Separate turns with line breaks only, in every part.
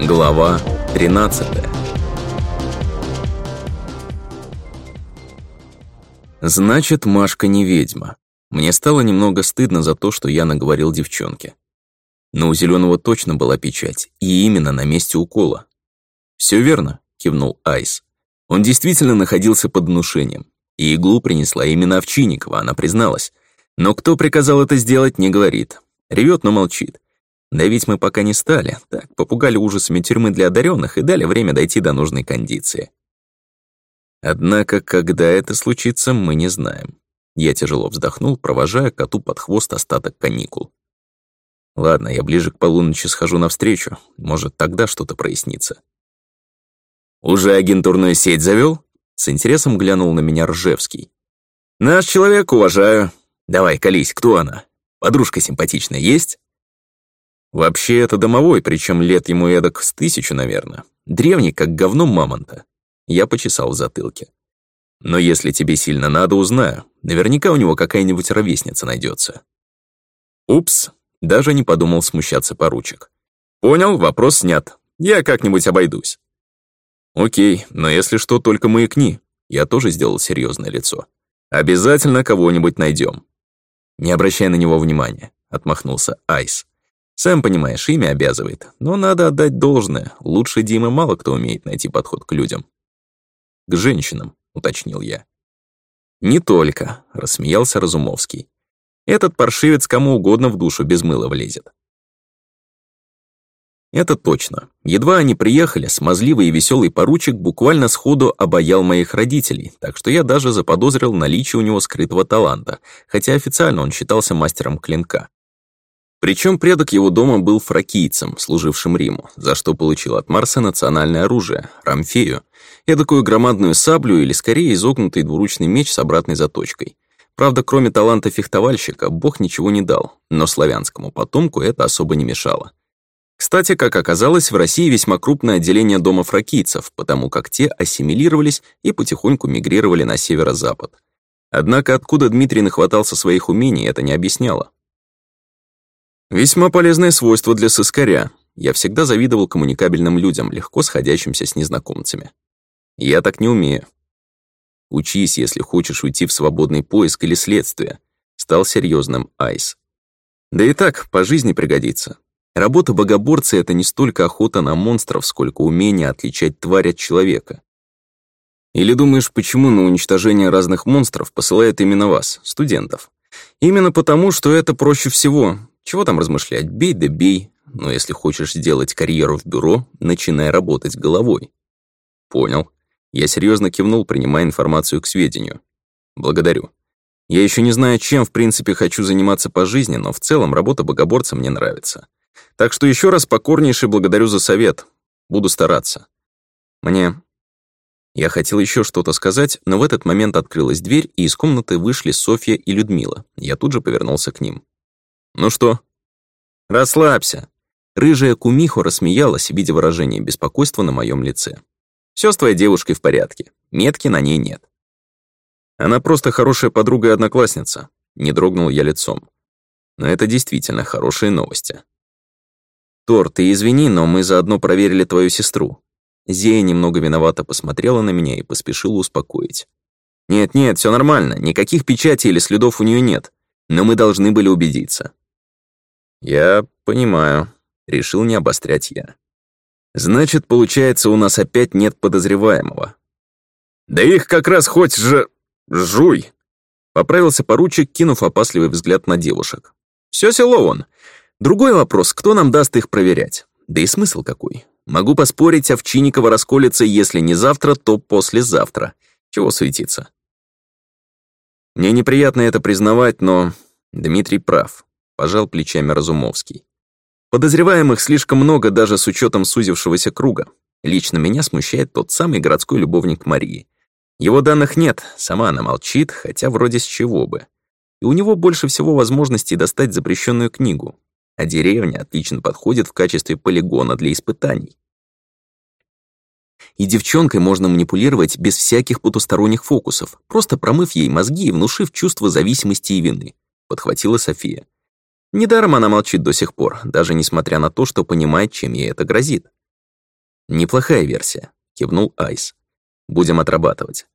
Глава 13 Значит, Машка не ведьма. Мне стало немного стыдно за то, что я наговорил девчонке. Но у зеленого точно была печать, и именно на месте укола. Все верно, кивнул Айс. Он действительно находился под внушением, и иглу принесла именно Овчинникова, она призналась. Но кто приказал это сделать, не говорит. Ревет, но молчит. Давить мы пока не стали, так, попугали ужасами тюрьмы для одаренных и дали время дойти до нужной кондиции. Однако, когда это случится, мы не знаем. Я тяжело вздохнул, провожая коту под хвост остаток каникул. Ладно, я ближе к полуночи схожу навстречу, может, тогда что-то прояснится. «Уже агентурную сеть завел? С интересом глянул на меня Ржевский. «Наш человек, уважаю. Давай, колись, кто она? Подружка симпатичная есть?» Вообще это домовой, причем лет ему эдак с тысячу, наверное. Древний, как говно мамонта. Я почесал в затылке. Но если тебе сильно надо, узнаю. Наверняка у него какая-нибудь ровесница найдется. Упс, даже не подумал смущаться поручик. Понял, вопрос снят. Я как-нибудь обойдусь. Окей, но если что, только маякни. Я тоже сделал серьезное лицо. Обязательно кого-нибудь найдем. Не обращай на него внимания, отмахнулся Айс. Сам понимаешь, имя обязывает, но надо отдать должное. Лучше Димы мало кто умеет найти подход к людям. «К женщинам», — уточнил я. «Не только», — рассмеялся Разумовский. «Этот паршивец кому угодно в душу без мыла влезет». Это точно. Едва они приехали, смазливый и веселый поручик буквально сходу обаял моих родителей, так что я даже заподозрил наличие у него скрытого таланта, хотя официально он считался мастером клинка. Причем предок его дома был фракийцем, служившим Риму, за что получил от Марса национальное оружие — рамфею, эдакую громадную саблю или, скорее, изогнутый двуручный меч с обратной заточкой. Правда, кроме таланта фехтовальщика, бог ничего не дал, но славянскому потомку это особо не мешало. Кстати, как оказалось, в России весьма крупное отделение дома фракийцев, потому как те ассимилировались и потихоньку мигрировали на северо-запад. Однако откуда Дмитрий нахватался своих умений, это не объясняло. Весьма полезное свойство для сыскаря. Я всегда завидовал коммуникабельным людям, легко сходящимся с незнакомцами. Я так не умею. Учись, если хочешь уйти в свободный поиск или следствие. Стал серьезным Айс. Да и так, по жизни пригодится. Работа богоборца — это не столько охота на монстров, сколько умение отличать тварь от человека. Или думаешь, почему на уничтожение разных монстров посылают именно вас, студентов? Именно потому, что это проще всего. Чего там размышлять, бей да бей. Но если хочешь сделать карьеру в бюро, начинай работать головой. Понял. Я серьезно кивнул, принимая информацию к сведению. Благодарю. Я еще не знаю, чем в принципе хочу заниматься по жизни, но в целом работа богоборца мне нравится. Так что еще раз покорнейше благодарю за совет. Буду стараться. Мне я хотел еще что-то сказать, но в этот момент открылась дверь, и из комнаты вышли Софья и Людмила. Я тут же повернулся к ним. «Ну что?» «Расслабься!» Рыжая кумихо рассмеялась, видя выражение беспокойства на моем лице. Все с твоей девушкой в порядке. Метки на ней нет». «Она просто хорошая подруга и одноклассница», — не дрогнул я лицом. «Но это действительно хорошие новости». «Тор, ты извини, но мы заодно проверили твою сестру», Зея немного виновато посмотрела на меня и поспешила успокоить. «Нет-нет, все нормально, никаких печатей или следов у нее нет, но мы должны были убедиться». «Я понимаю», — решил не обострять я. «Значит, получается, у нас опять нет подозреваемого». «Да их как раз хоть же... жуй!» Поправился поручик, кинув опасливый взгляд на девушек. «Все село он. Другой вопрос, кто нам даст их проверять? Да и смысл какой?» Могу поспорить, Овчинникова расколется, если не завтра, то послезавтра. Чего суетиться? Мне неприятно это признавать, но Дмитрий прав, пожал плечами Разумовский. Подозреваемых слишком много даже с учетом сузившегося круга. Лично меня смущает тот самый городской любовник Марии. Его данных нет, сама она молчит, хотя вроде с чего бы. И у него больше всего возможностей достать запрещенную книгу, а деревня отлично подходит в качестве полигона для испытаний. И девчонкой можно манипулировать без всяких потусторонних фокусов, просто промыв ей мозги и внушив чувство зависимости и вины, подхватила София. Недаром она молчит до сих пор, даже несмотря на то, что понимает, чем ей это грозит. «Неплохая версия», — кивнул Айс. «Будем отрабатывать».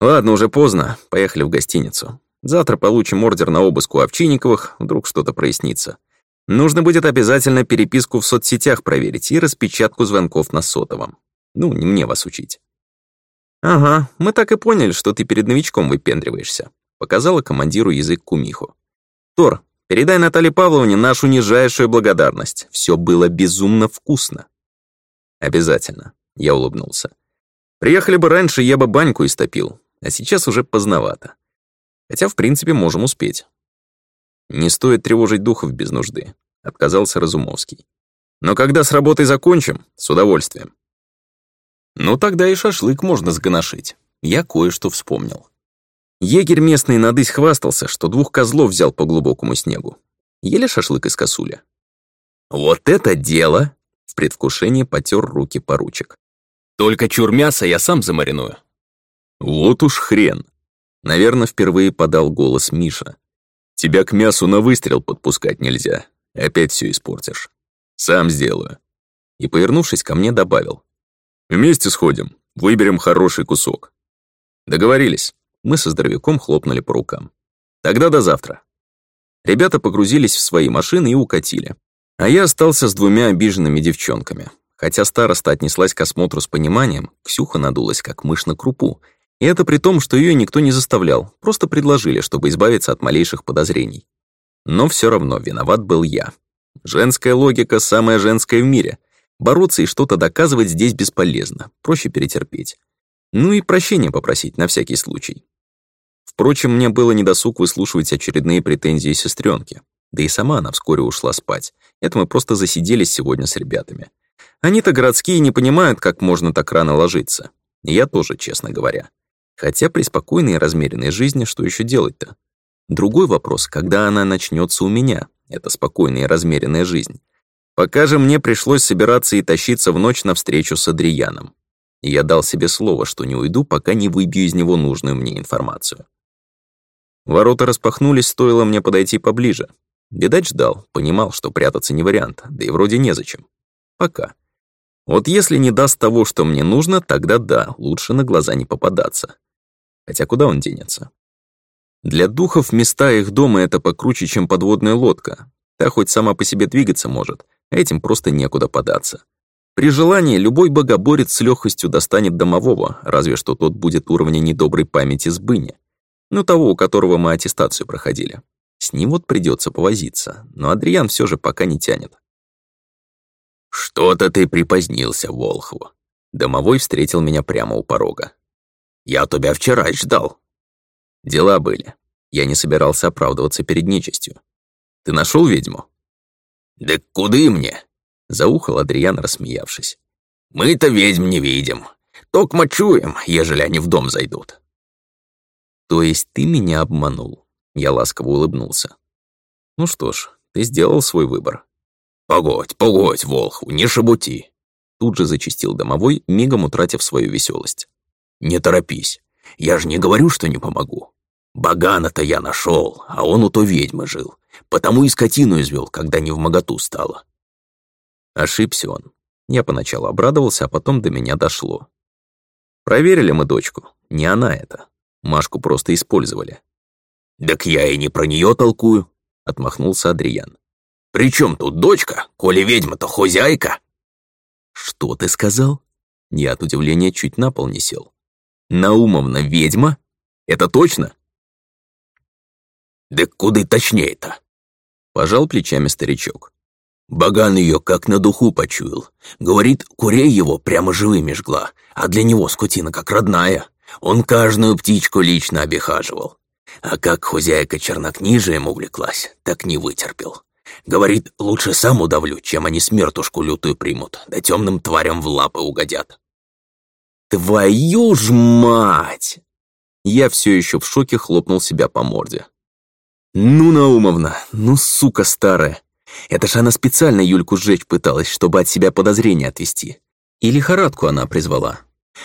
«Ладно, уже поздно. Поехали в гостиницу. Завтра получим ордер на обыск у Овчинниковых, вдруг что-то прояснится. Нужно будет обязательно переписку в соцсетях проверить и распечатку звонков на сотовом. Ну, не мне вас учить. «Ага, мы так и поняли, что ты перед новичком выпендриваешься», показала командиру язык Кумиху. «Тор, передай Наталье Павловне нашу нижайшую благодарность. Все было безумно вкусно». «Обязательно», — я улыбнулся. «Приехали бы раньше, я бы баньку истопил, а сейчас уже поздновато. Хотя, в принципе, можем успеть. Не стоит тревожить духов без нужды, отказался Разумовский. Но когда с работой закончим, с удовольствием. Ну тогда и шашлык можно сгоношить. Я кое-что вспомнил. Егерь местный надысь хвастался, что двух козлов взял по глубокому снегу. Еле шашлык из косули. «Вот это дело!» — в предвкушении потер руки поручик. «Только чур мясо я сам замариную». «Вот уж хрен!» — наверное, впервые подал голос Миша, Тебя к мясу на выстрел подпускать нельзя. Опять все испортишь. Сам сделаю». И, повернувшись ко мне, добавил. «Вместе сходим. Выберем хороший кусок». Договорились. Мы со здоровяком хлопнули по рукам. «Тогда до завтра». Ребята погрузились в свои машины и укатили. А я остался с двумя обиженными девчонками. Хотя староста отнеслась к осмотру с пониманием, Ксюха надулась, как мышь на крупу, и это при том, что ее никто не заставлял, просто предложили, чтобы избавиться от малейших подозрений. Но все равно виноват был я. Женская логика — самая женская в мире. Бороться и что-то доказывать здесь бесполезно, проще перетерпеть. Ну и прощения попросить на всякий случай. Впрочем, мне было недосуг выслушивать очередные претензии сестренки. Да и сама она вскоре ушла спать. Это мы просто засиделись сегодня с ребятами. Они-то городские не понимают, как можно так рано ложиться. Я тоже, честно говоря. Хотя при спокойной и размеренной жизни что еще делать-то? Другой вопрос, когда она начнется у меня, Это спокойная и размеренная жизнь. Пока же мне пришлось собираться и тащиться в ночь на встречу с Адрианом. Я дал себе слово, что не уйду, пока не выбью из него нужную мне информацию. Ворота распахнулись, стоило мне подойти поближе. Видать, ждал, понимал, что прятаться не вариант, да и вроде незачем. Пока. Вот если не даст того, что мне нужно, тогда да, лучше на глаза не попадаться. Хотя куда он денется? Для духов места их дома это покруче, чем подводная лодка. Та хоть сама по себе двигаться может, а этим просто некуда податься. При желании любой богоборец с легкостью достанет домового, разве что тот будет уровня недоброй памяти сбыни. Ну, того, у которого мы аттестацию проходили. С ним вот придется повозиться, но Адриан все же пока не тянет. «Что-то ты припозднился, Волхов!» Домовой встретил меня прямо у порога. Я тебя вчера ждал». Дела были. Я не собирался оправдываться перед нечистью. «Ты нашел ведьму?» «Да куды мне?» — заухал Адриан, рассмеявшись. «Мы-то ведьм не видим. Токмо чуем, ежели они в дом зайдут». «То есть ты меня обманул?» — я ласково улыбнулся. «Ну что ж, ты сделал свой выбор». «Погодь, погодь, Волху, не шебути!» Тут же зачистил домовой, мигом утратив свою веселость. Не торопись. Я же не говорю, что не помогу. Багана-то я нашел, а он у той ведьмы жил. Потому и скотину извел, когда не в моготу стало. Ошибся он. Я поначалу обрадовался, а потом до меня дошло. Проверили мы дочку. Не она это. Машку просто использовали. «Так я и не про нее толкую», — отмахнулся Адриан. «При чем тут дочка, коли ведьма-то хозяйка?» «Что ты сказал?» Я от удивления чуть на пол не сел. Наумовна ведьма? Это точно? Да куда точнее-то? Пожал плечами старичок. Баган ее как на духу почуял. Говорит, курей его прямо живыми жгла, а для него скотина как родная. Он каждую птичку лично обихаживал. А как хозяйка чернокнижием увлеклась, так не вытерпел. Говорит, лучше сам удавлю, чем они смертушку лютую примут, да темным тварям в лапы угодят. Твою ж мать! Я все еще в шоке хлопнул себя по морде. «Ну, Наумовна, ну, сука старая! Это же она специально Юльку сжечь пыталась, чтобы от себя подозрения отвести. И лихорадку она призвала.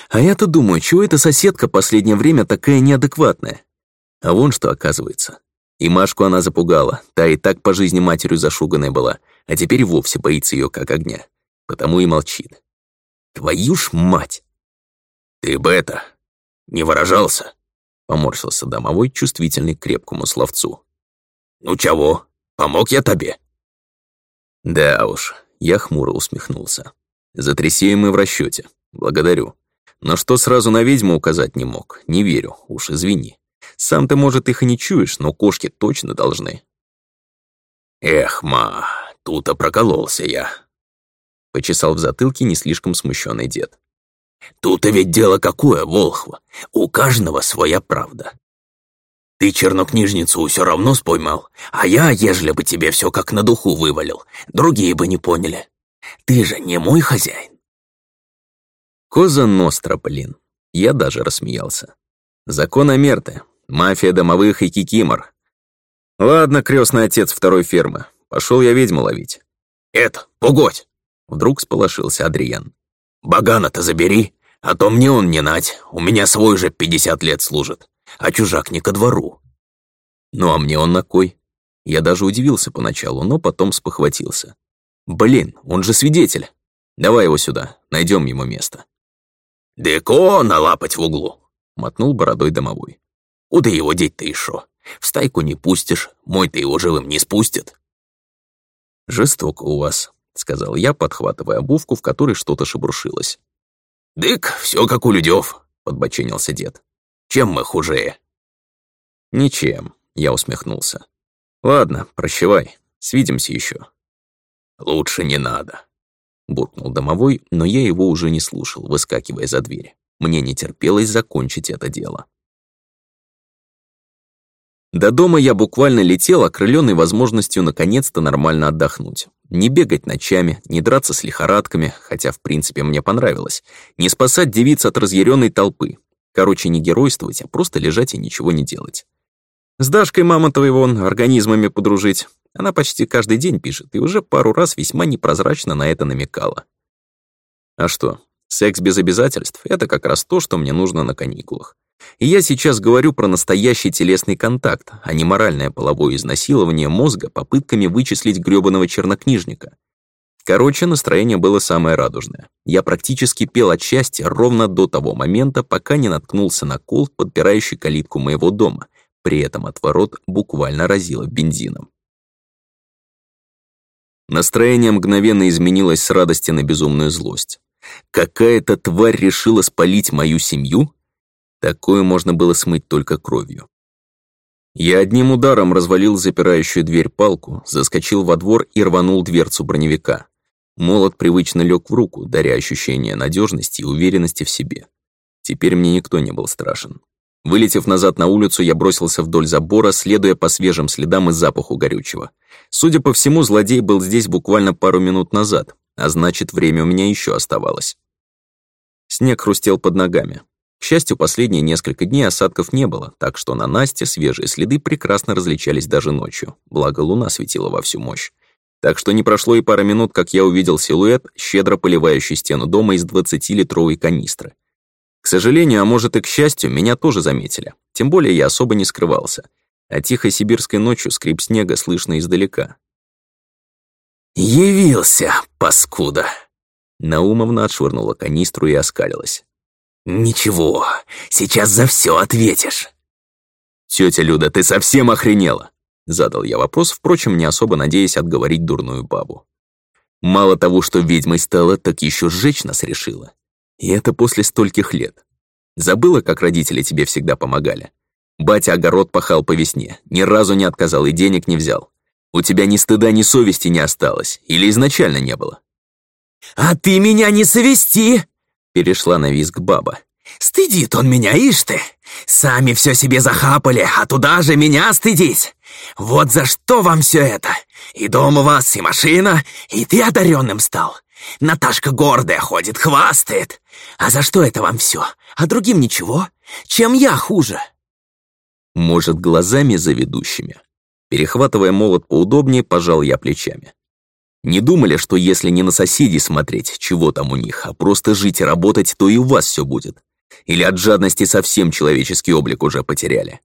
А я-то думаю, чего эта соседка последнее время такая неадекватная? А вон что оказывается. И Машку она запугала, та и так по жизни матерью зашуганная была, а теперь вовсе боится ее как огня. Потому и молчит. Твою ж мать! «Ты бы это... не выражался!» — поморщился домовой, чувствительный к крепкому словцу. «Ну чего? Помог я тебе?» «Да уж», — я хмуро усмехнулся. «За мы в расчете. Благодарю. Но что сразу на ведьму указать не мог, не верю, уж извини. Сам ты, может, их и не чуешь, но кошки точно должны». «Эх, ма, тут прокололся я», — почесал в затылке не слишком смущенный дед. Тут-то ведь дело какое, Волхва. У каждого своя правда. Ты чернокнижницу все равно споймал, а я, ежели бы тебе все как на духу вывалил, другие бы не поняли. Ты же не мой хозяин. Коза ностра, блин. Я даже рассмеялся. Закон Амерты, мафия домовых и кикимор. Ладно, крестный отец второй фермы. Пошел я ведьму ловить. Это, погодь! Вдруг сполошился Адриан. Багана-то забери, а то мне он не нать, у меня свой же пятьдесят лет служит, а чужак не ко двору». «Ну а мне он на кой?» Я даже удивился поначалу, но потом спохватился. «Блин, он же свидетель. Давай его сюда, найдем ему место». Деко на лапать в углу!» — мотнул бородой домовой. «Куда его деть-то еще? В стайку не пустишь, мой-то его живым не спустит». «Жестоко у вас», — сказал я, подхватывая обувку, в которой что-то шебрушилось. «Дык, все как у людёв», — подбоченился дед. «Чем мы хуже?» «Ничем», — я усмехнулся. «Ладно, прощавай, свидимся еще. «Лучше не надо», — буркнул домовой, но я его уже не слушал, выскакивая за дверь. Мне не терпелось закончить это дело. До дома я буквально летел, окрыленный возможностью наконец-то нормально отдохнуть. Не бегать ночами, не драться с лихорадками, хотя в принципе мне понравилось. Не спасать девиц от разъяренной толпы. Короче, не геройствовать, а просто лежать и ничего не делать. С Дашкой мама Мамонтовой вон организмами подружить. Она почти каждый день пишет и уже пару раз весьма непрозрачно на это намекала. А что, Секс без обязательств — это как раз то, что мне нужно на каникулах. И я сейчас говорю про настоящий телесный контакт, а не моральное половое изнасилование мозга попытками вычислить грёбаного чернокнижника. Короче, настроение было самое радужное. Я практически пел от счастья ровно до того момента, пока не наткнулся на кол, подпирающий калитку моего дома. При этом отворот буквально разило бензином. Настроение мгновенно изменилось с радости на безумную злость. Какая-то тварь решила спалить мою семью? Такое можно было смыть только кровью. Я одним ударом развалил запирающую дверь палку, заскочил во двор и рванул дверцу броневика. Молот привычно лег в руку, даря ощущение надежности и уверенности в себе. Теперь мне никто не был страшен. Вылетев назад на улицу, я бросился вдоль забора, следуя по свежим следам и запаху горючего. Судя по всему, злодей был здесь буквально пару минут назад, а значит, время у меня еще оставалось. Снег хрустел под ногами. К счастью, последние несколько дней осадков не было, так что на Насте свежие следы прекрасно различались даже ночью, благо луна светила во всю мощь. Так что не прошло и пара минут, как я увидел силуэт, щедро поливающий стену дома из 20-литровой канистры. К сожалению, а может и к счастью, меня тоже заметили. Тем более я особо не скрывался. А тихой сибирской ночью скрип снега слышно издалека. «Явился, паскуда!» Наумовна отшвырнула канистру и оскалилась. «Ничего, сейчас за все ответишь!» «Тетя Люда, ты совсем охренела!» Задал я вопрос, впрочем, не особо надеясь отговорить дурную бабу. Мало того, что ведьмой стала, так еще сжечь нас решила. И это после стольких лет. Забыла, как родители тебе всегда помогали? Батя огород пахал по весне, ни разу не отказал и денег не взял. У тебя ни стыда, ни совести не осталось, или изначально не было?» «А ты меня не совести!» — перешла на визг баба. «Стыдит он меня, ишь ты! Сами все себе захапали, а туда же меня стыдить! Вот за что вам все это! И дом у вас, и машина, и ты одаренным стал! Наташка гордая ходит, хвастает! А за что это вам все? А другим ничего? Чем я хуже?» Может, глазами заведущими, Перехватывая молот поудобнее, пожал я плечами. Не думали, что если не на соседей смотреть, чего там у них, а просто жить и работать, то и у вас все будет. Или от жадности совсем человеческий облик уже потеряли.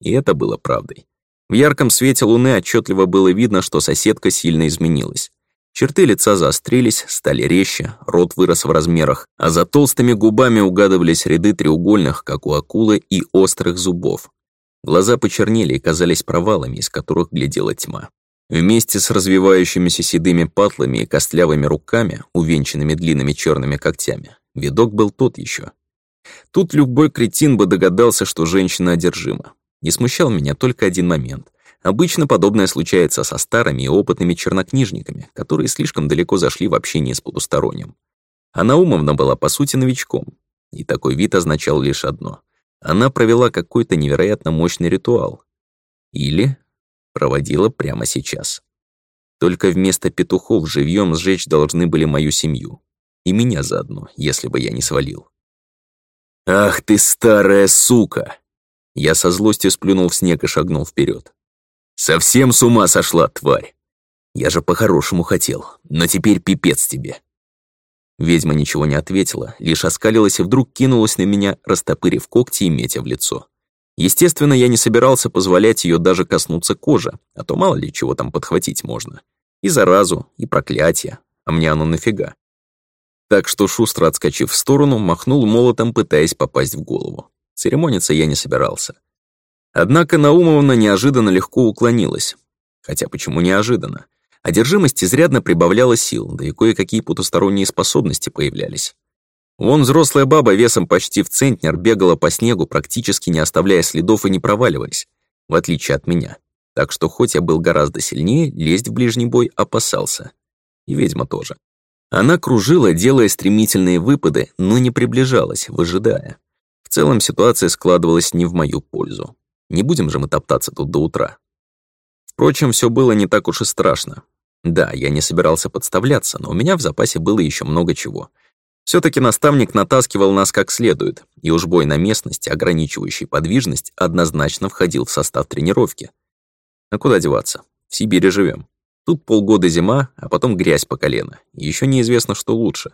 И это было правдой. В ярком свете луны отчетливо было видно, что соседка сильно изменилась. Черты лица заострились, стали резче, рот вырос в размерах, а за толстыми губами угадывались ряды треугольных, как у акулы, и острых зубов. Глаза почернели и казались провалами, из которых глядела тьма. Вместе с развивающимися седыми патлами и костлявыми руками, увенчанными длинными черными когтями, видок был тот еще. Тут любой кретин бы догадался, что женщина одержима. Не смущал меня только один момент. Обычно подобное случается со старыми и опытными чернокнижниками, которые слишком далеко зашли в общении с полусторонним. Она Наумовна была, по сути, новичком. И такой вид означал лишь одно она провела какой-то невероятно мощный ритуал. Или проводила прямо сейчас. Только вместо петухов живьем сжечь должны были мою семью. И меня заодно, если бы я не свалил. «Ах ты старая сука!» Я со злостью сплюнул в снег и шагнул вперед. «Совсем с ума сошла, тварь! Я же по-хорошему хотел, но теперь пипец тебе!» Ведьма ничего не ответила, лишь оскалилась и вдруг кинулась на меня, растопырив когти и метя в лицо. Естественно, я не собирался позволять ее даже коснуться кожи, а то мало ли чего там подхватить можно. И заразу, и проклятие, а мне оно нафига. Так что, шустро отскочив в сторону, махнул молотом, пытаясь попасть в голову. Церемониться я не собирался. Однако Наумовна неожиданно легко уклонилась. Хотя почему неожиданно? Одержимость изрядно прибавляла сил, да и кое-какие потусторонние способности появлялись. Вон взрослая баба весом почти в центнер бегала по снегу, практически не оставляя следов и не проваливаясь, в отличие от меня. Так что хоть я был гораздо сильнее, лезть в ближний бой опасался. И ведьма тоже. Она кружила, делая стремительные выпады, но не приближалась, выжидая. В целом ситуация складывалась не в мою пользу. Не будем же мы топтаться тут до утра. Впрочем, все было не так уж и страшно. Да, я не собирался подставляться, но у меня в запасе было еще много чего. все таки наставник натаскивал нас как следует, и уж бой на местности, ограничивающий подвижность, однозначно входил в состав тренировки. А куда деваться? В Сибири живем. Тут полгода зима, а потом грязь по колено. Еще неизвестно, что лучше.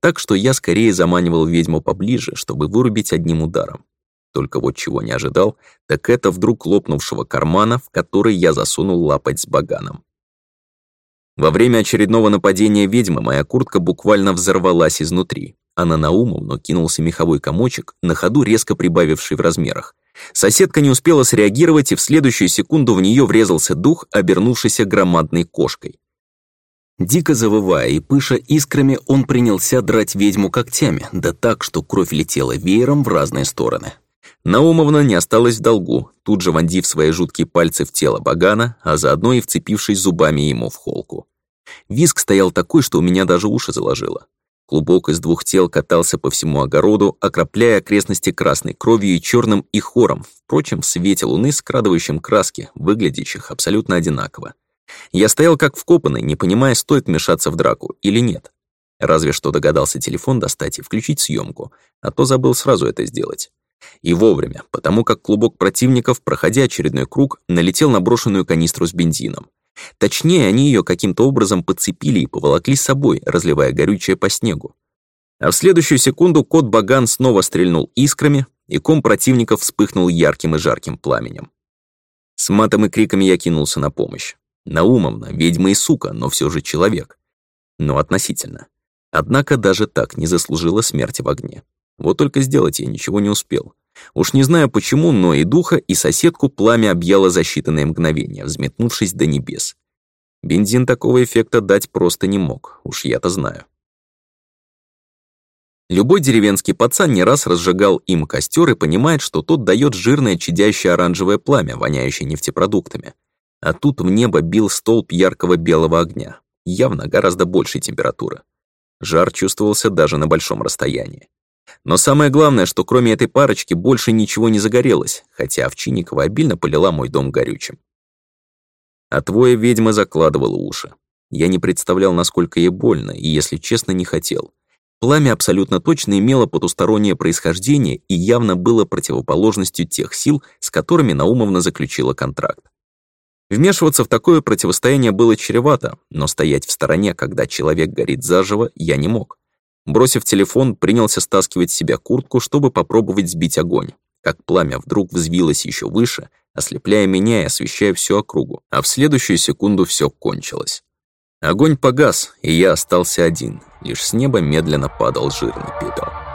Так что я скорее заманивал ведьму поближе, чтобы вырубить одним ударом. Только вот чего не ожидал, так это вдруг лопнувшего кармана, в который я засунул лапоть с баганом. Во время очередного нападения ведьмы моя куртка буквально взорвалась изнутри, а на Наумовну кинулся меховой комочек, на ходу резко прибавивший в размерах. Соседка не успела среагировать, и в следующую секунду в нее врезался дух, обернувшийся громадной кошкой. Дико завывая и пыша искрами, он принялся драть ведьму когтями, да так, что кровь летела веером в разные стороны. Наумовна не осталась в долгу, тут же вонзив свои жуткие пальцы в тело Багана, а заодно и вцепившись зубами ему в холку. Виск стоял такой, что у меня даже уши заложило. Клубок из двух тел катался по всему огороду, окропляя окрестности красной кровью и черным и хором, впрочем, в свете луны, скрадывающим краски, выглядящих абсолютно одинаково. Я стоял как вкопанный, не понимая, стоит вмешаться в драку или нет. Разве что догадался телефон достать и включить съемку, а то забыл сразу это сделать. И вовремя, потому как клубок противников, проходя очередной круг, налетел на брошенную канистру с бензином. Точнее, они ее каким-то образом подцепили и поволокли с собой, разливая горючее по снегу. А в следующую секунду кот Баган снова стрельнул искрами, и ком противников вспыхнул ярким и жарким пламенем. С матом и криками я кинулся на помощь. Наумовно, ведьма и сука, но все же человек. Но относительно. Однако даже так не заслужила смерти в огне. Вот только сделать я ничего не успел. Уж не знаю почему, но и духа, и соседку пламя объяло за считанные мгновения, взметнувшись до небес. Бензин такого эффекта дать просто не мог, уж я-то знаю. Любой деревенский пацан не раз разжигал им костер и понимает, что тот дает жирное чадящее оранжевое пламя, воняющее нефтепродуктами. А тут в небо бил столб яркого белого огня, явно гораздо большей температуры. Жар чувствовался даже на большом расстоянии. Но самое главное, что кроме этой парочки больше ничего не загорелось, хотя Овчинникова обильно полила мой дом горючим. А твоя ведьма закладывала уши. Я не представлял, насколько ей больно, и, если честно, не хотел. Пламя абсолютно точно имело потустороннее происхождение и явно было противоположностью тех сил, с которыми Наумовна заключила контракт. Вмешиваться в такое противостояние было чревато, но стоять в стороне, когда человек горит заживо, я не мог. Бросив телефон, принялся стаскивать с себя куртку, чтобы попробовать сбить огонь. Как пламя вдруг взвилось еще выше, ослепляя меня и освещая всю округу, а в следующую секунду все кончилось. Огонь погас, и я остался один. Лишь с неба медленно падал жирный пепел.